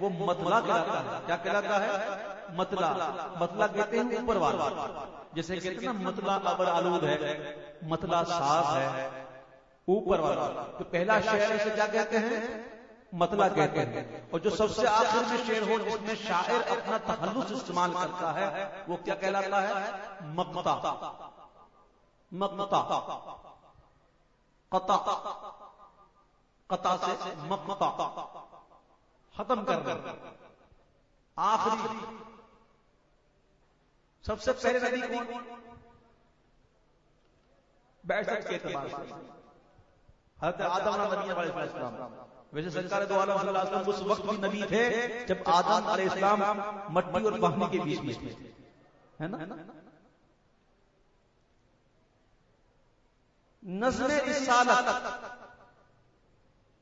وہ متلا کہلاتا ہے۔ کیا کہلاتا ہے؟ متلا متلا کہتے ہیں اوپر والا۔ جیسے کہتے ہیں نا متلا ابر آلود ہے متلا صاف ہے، اوپر والا۔ تو پہلا شہر سے کیا کہتے ہیں؟ متلا کہتے ہیں۔ اور جو سب سے آخر میں شعر ہو، جس میں شاعر اپنا تخلص استعمال کرتا ہے، وہ کیا کہلاتا ہے؟ مقتا مقتا قطع۔ قطع سے مقطع۔ ختم کر کر آخری۔ سب سے پہلے نبی کون؟ بیٹھ کے اعتبار سے حضرت آدم علیہ نبی علیہ السلام۔ ویسے سرکار دو عالم صلی اللہ علیہ وسلم اس وقت بھی نبی تھے جب آدم علیہ السلام مٹی اور پانی کے بیچ میں تھے۔ ہے نا؟ نظر رسالت۔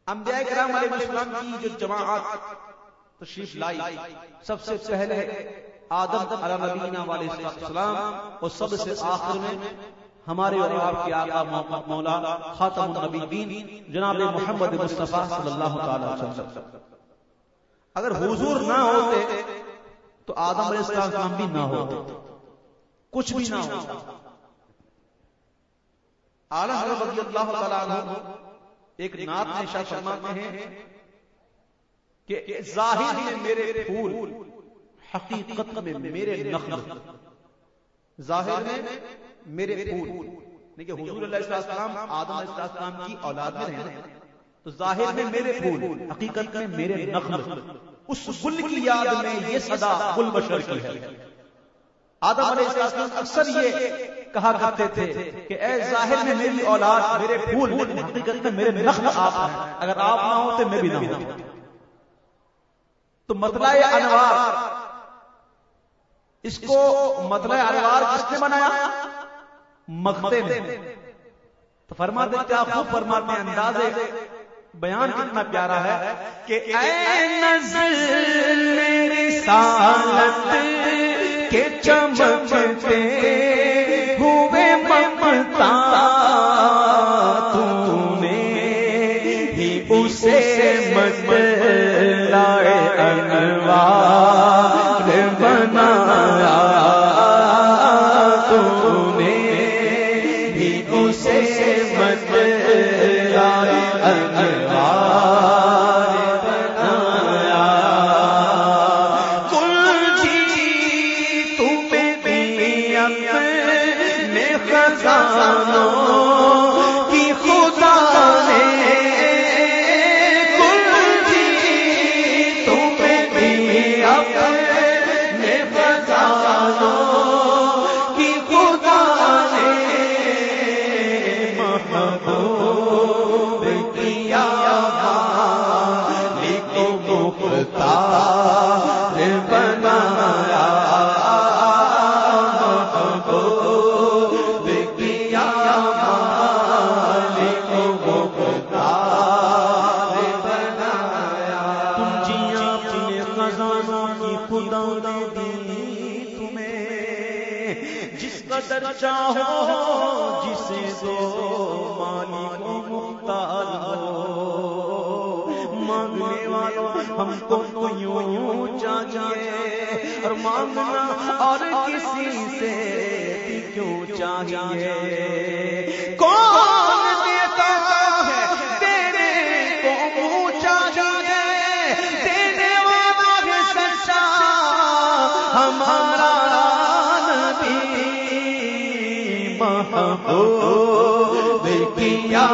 انبیاء کرام علیہ السلام کی جو جماعت تشریف لائی، سب سے پہلے آدم علیہ نبینا علیہ السلام اور سب سے آخر میں ہمارے اور آپ کے آقا مولا خاتم النبیین جناب محمد مصطفیٰ صلی اللہ تعالی علیہ وسلم۔ اگر حضور نہ ہوتے تو آدم علیہ السلام بھی نہ ہوتے، کچھ بھی نہ ہوتا۔ اعلی حضرت رضی اللہ تعالی عنہ ایک نات میں شاہ فرماتے ہیں کہ ظاہر میں میرے پھول حقیقت میں میرے نخل۔ ظاہر میں میرے پھول۔ دیکھیں حضور اللہ علیہ السلام آدم علیہ السلام کی اولاد میں رہے تو ظاہر میں میرے پھول حقیقت میں میرے نخل۔ اس گل کی یاد میں یہ صدا گل بشر کی ہے۔ آدم علیہ السلام اکثر یہ کہا کرتے تھے کہ اے ظاہر میں میری اولاد میرے پھول حقیقت میں میرے نخل آپ ہیں۔ اگر آپ نہ ہوتے، میں بھی نہ ہوتا۔ تو مطلع انوار، اس کو مطلع انوار کس نے بنایا؟ مغتے نے تو فرما دے کیا خوب فرماتے ہیں انداز بیان کتنا پیارا ہے کہ اے نظر میری سالت کے چمچتے ہوئے ممتا تو نے ہی اسے مت لائے انوار نے اسے مت لائے انوار چاہو جسے دو مالک مختار مانگنے والوں ہم کو تو یوں یوں چاہیے اور مانگنا اور کسی سے کیوں چاہیے؟ کون دیتا ہمارا محبوب کیا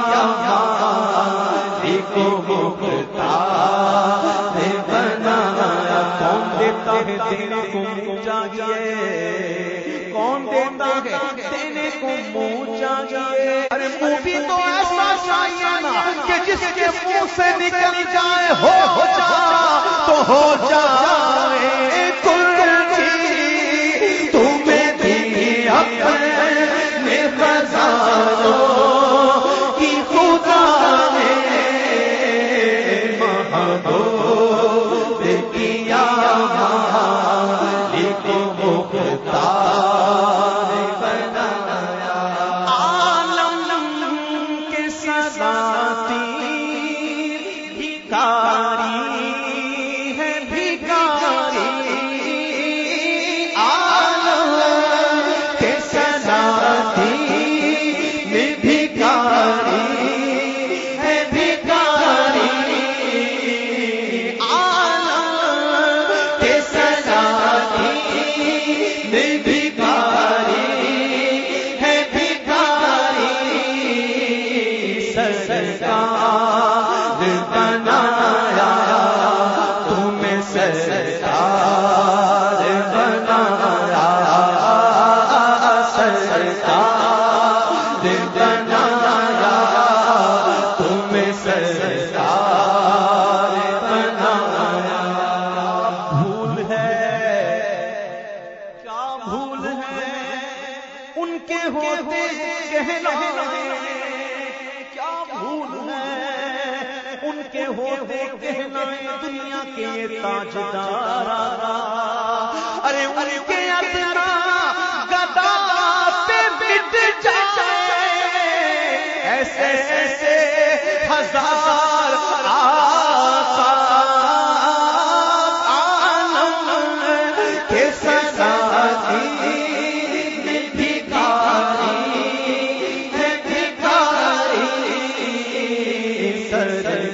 بنایا کون دیتا ہے دینے کو منہ چاہیے کون دیتا ہے کو ارے منہ بھی تو ایسا چاہیے نا کہ جس کے منہ سے نکل جائے، ہو جا، تو ہو جائے محبوب کی سرکار بنایا تمہیں سرکار بنایا سرکار بنایا تمہیں سرکار بنایا۔ بھول ہے، کیا بھول ہے؟ ان کے ہوتے کہنا ہوتے کہنا دنیا کے تاجدار ارے ان کے اپنا گدا پہ بٹ جائے ایسے ایسے ہزار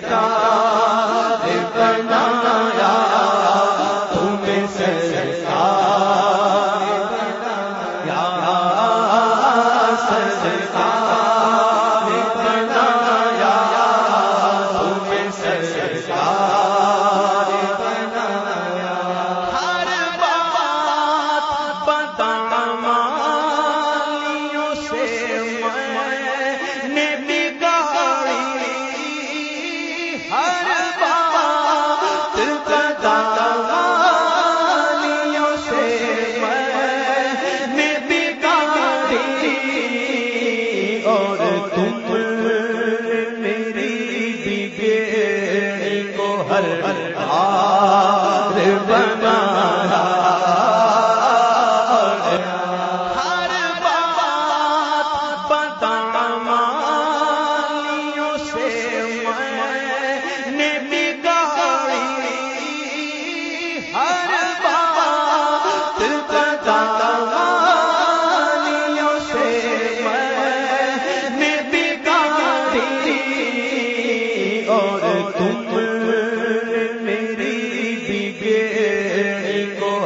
Oh, uh -huh. دی